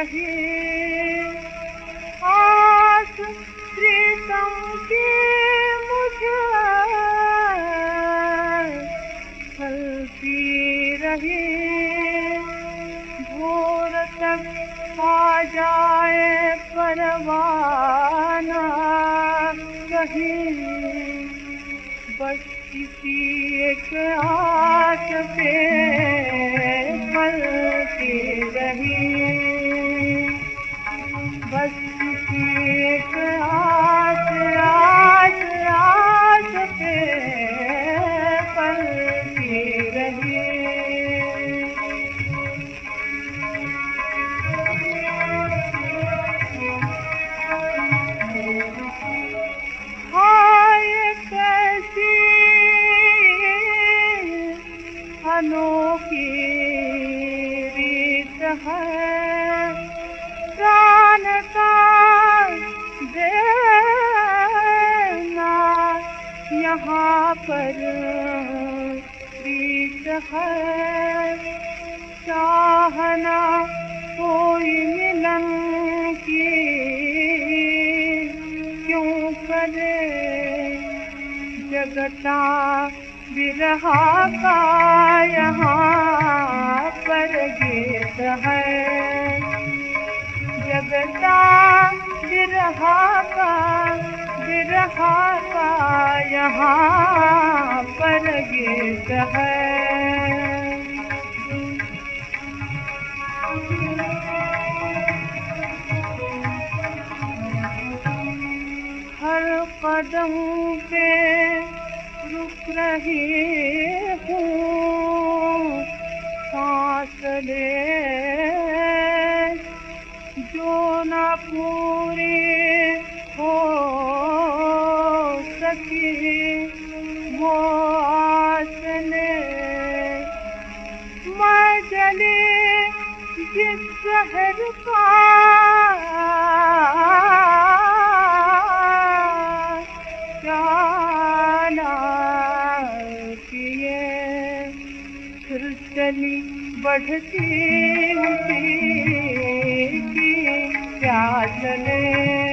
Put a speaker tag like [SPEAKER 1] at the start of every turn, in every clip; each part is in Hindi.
[SPEAKER 1] रही। आस प्रीतम की मुझे फलती रही। भोर तक आ जाए परवाना कहीं। बस किसी एक आस पे फलती रही। अनोखी रीत है। प्राण का देना यहाँ पर रीत है। चाहना कोई मिलन की क्यों करे? जगता बिरहा का यहाँ पर गीत है। हर कदम पे रुक रही हूँ, सांस ले। जो न पूरी जिस शहर का फिर चली बढ़ती उसी की क्या ले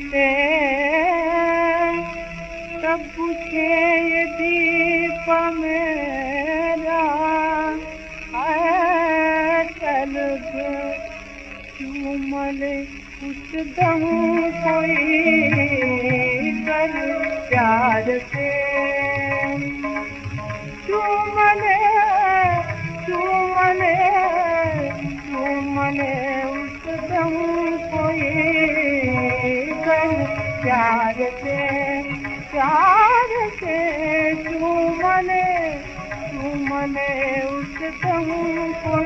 [SPEAKER 1] से तब पूछे ये दीप मेरा है तलब चूमल उस दम कोई कर प्यार प्यार से प्यार से तू मने तू मने उस तुम को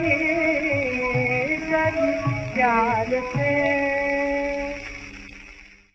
[SPEAKER 1] प्यार से